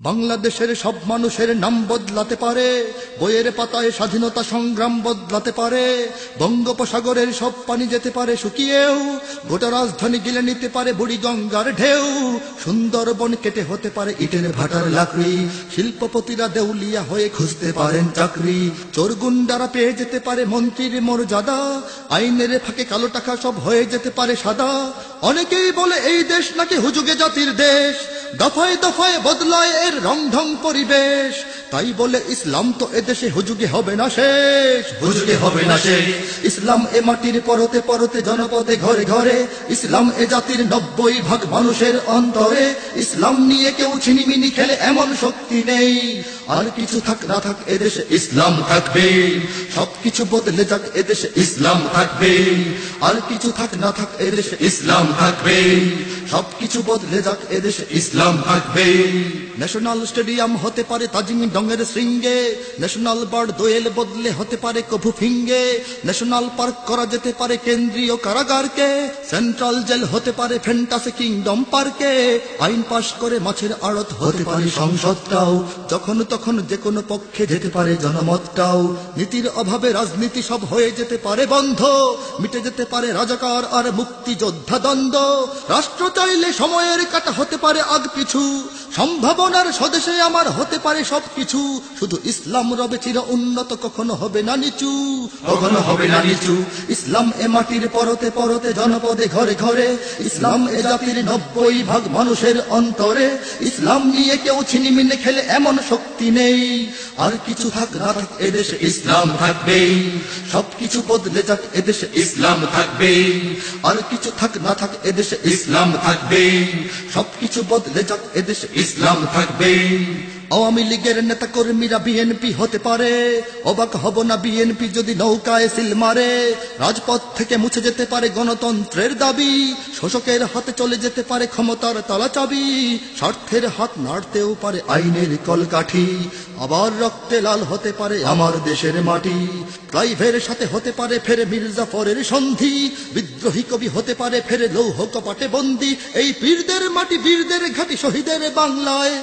বাংলাদেশের সব মানুষের নাম বদলাতে পারে, বইয়ের পাতায় স্বাধীনতা সংগ্রাম বদলাতে পারে, বঙ্গোপসাগরের সব পানি যেতে পারে শুকিয়েও, গোটা রাজধানী গিলে নিতে পারে বুড়ি গঙ্গার ঢেউ, সুন্দরবন কেটে হতে পারে ইটের ভাটার লাকড়ি, শিল্পপতিরা দেউলিয়া হয়ে খুঁজতে পারেন চাকরি চোর গুন্ডারা পেয়ে যেতে পারে মন্ত্রীর মর্যাদা, আইনের ফাঁকে কালো টাকা সব হয়ে যেতে পারে সাদা, অনেকেই বলে এই দেশ নাকি হুজুগে জাতির দেশ দফায় দফায় বদলায় এর রং ঢং পরিবেশ। তাই বলে ইসলাম তো এদেশে হুজুগে হবে না শেষ। হুজুগে হবে না শেষ। ইসলাম এ মাটির পরতে পরতে জনপদে ঘরে ঘরে ইসলাম এ জাতির নব্বই ভাগ মানুষের অন্তরে ইসলাম নিয়ে কেউ ছিনিমিনি খেলে এমন শক্তি নেই। আর কিছু থাক না থাক এদেশে ইসলাম থাকবে। সবকিছু বদলে যাক এদেশে ইসলাম থাকবে। আর কিছু থাক না থাক এদেশে ইসলাম থাকবে। সবকিছু বদলে যাক এদেশে ইসলাম থাকবে। ন্যাশনাল স্টেডিয়াম হতে পারে তাজিং ডঙ্গের শৃঙ্গে ন্যাশনাল বার্ড দোয়েল বদলে হতে পারে কভু ফিঙ্গে। ন্যাশনাল পার্ক করা যেতে পারে কেন্দ্রীয় কারাগারকে। সেন্ট্রাল জেল হতে পারে ফ্যান্টাসি কিংডম পার্কে আইন পাশ করে মাছের আড়ত হতে পারে সংসদটাও। যখন তখন যে কোনো পক্ষে যেতে পারে জনমতটাও। নীতির অভাবে রাজনীতি সব হয়ে যেতে পারে বন্ধ। মিটে যেতে পারে রাজাকার আর মুক্তিযোদ্ধা দ্বন্দ্ব। রাষ্ট্র চাইলে সময়ের কাটা হতে পারে আগ পিছু। সম্ভাবনার স্বদেশে আমার হতে পারে সবকিছু। শুধু ইসলাম রবে চির উন্নত, কখনো হবে না নিচু। কখনো হবে না নিচু। ইসলাম এ মাটির পরতে পরতে জনপদে ঘরে ঘরে। ইসলাম এ জাতির নব্বই ভাগ মানুষের অন্তরে। ইসলাম নিয়ে কেউ ছিনিমিনে খেলে এমন শক্তি নেই। আর কিছু থাক না থাক এদেশে ইসলাম থাকবে সবকিছু বদলে যাক এদেশে ইসলাম থাকবে আর কিছু থাক না থাক এদেশে ইসলাম থাকবে সবকিছু বদলে যাক এদেশে ইসলাম থাকবে আওয়ামী লীগের নেতা কর্মীরা বিএনপি হতে পারে, অবাক হব না বিএনপি যদি নৌকায় সিল মারে। রাজপথ থেকে মুছে যেতে পারে গণতন্ত্রের দাবি, শোষকের হাতে চলে যেতে পারে ক্ষমতার তালা চাবি, স্বার্থের হাত নাড়তেও পারে আইনের কলকাঠি, আবার রক্তে লাল হতে পারে আমার দেশের মাটি। ক্লাইভের সাথে হতে পারে ফের মির্জাফরের সন্ধি, বিদ্রোহী কবি হতে পারে ফেরে লৌহ কপাটে বন্দি। এই পীরদের মাটি বীরদের ঘাটি শহীদের বাংলায়।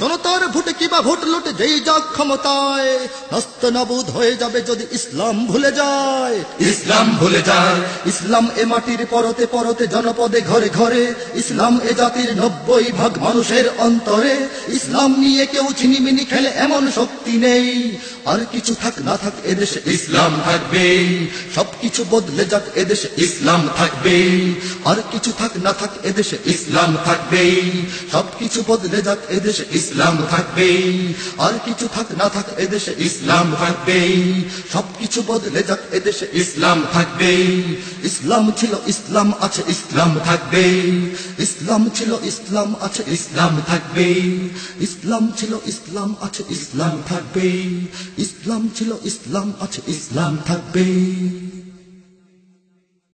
জনতার ভোটে কিবা ভোট লুটে যেই যাক ক্ষমতায় হস্ত নাবুদ হয়ে যাবে যদি ইসলাম ভুলে যায়। ইসলাম ভুলে যায়। ইসলাম এ মাটির পরতে পরতে জনপদে ঘরে ঘরে ইসলাম এ জাতির নব্বই ভাগ মানুষের অন্তরে ইসলাম নিয়ে কেউ ছিনিমিনি খেলে এমন শক্তি নেই। আর কিছু থাক না থাক এদেশে ইসলাম থাকবে সবকিছু বদলে যাক এদেশে ইসলাম থাকবে আর কিছু থাক না থাক এদেশে ইসলাম থাকবে সবকিছু বদলে যাক এদেশে ইসলাম থাকবে। আর কিছু থাক, না থাক, এদেশে ইসলাম থাকবে সবকিছু বদলে যাক, এদেশে ইসলাম থাকবে ইসলাম ছিল ইসলাম, আছে ইসলাম থাকবে ইসলাম ছিল ইসলাম, আছে ইসলাম থাকবে ইসলাম ছিল ইসলাম, আছে ইসলাম থাকবে ইসলাম ছিল ইসলাম, আছে ইসলাম থাকবে